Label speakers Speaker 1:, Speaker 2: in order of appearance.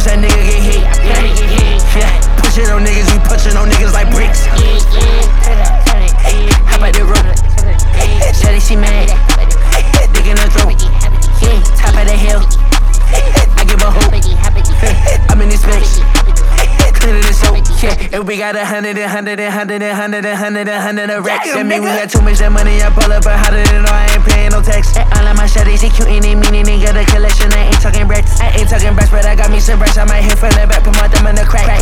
Speaker 1: try me, I promise that nigga get hit. Yeah, push it on niggas, we pushing on niggas like bricks.
Speaker 2: How about the rope? Shawty, she mad. Dick in her throat. Top of the hill. I give a hope. I'm in this bitch. Cleaner than soap. Yeah, and we got a hundred and hundred and hundred and hundred and hundred and hundred of racks. That mean we got too much that money. I pull up a hundred and know I ain't paying no tax. All of my shawties, he cute and they meaning they got I ain't talking brats, but I got me some brats. I might hit from the back, put my thumb in the crack.